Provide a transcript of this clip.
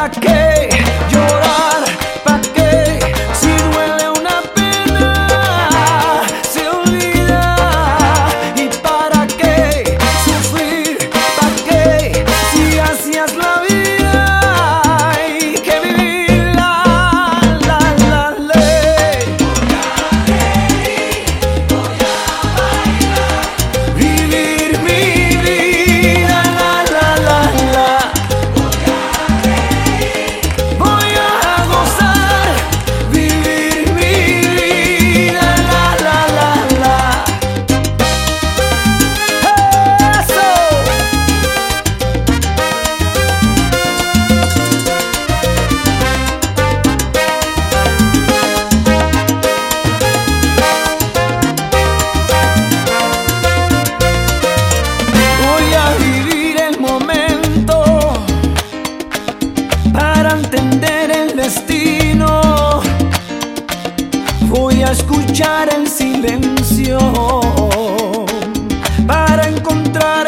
okay. Escuchar el silencio para encontrar